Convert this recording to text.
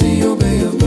see you, baby.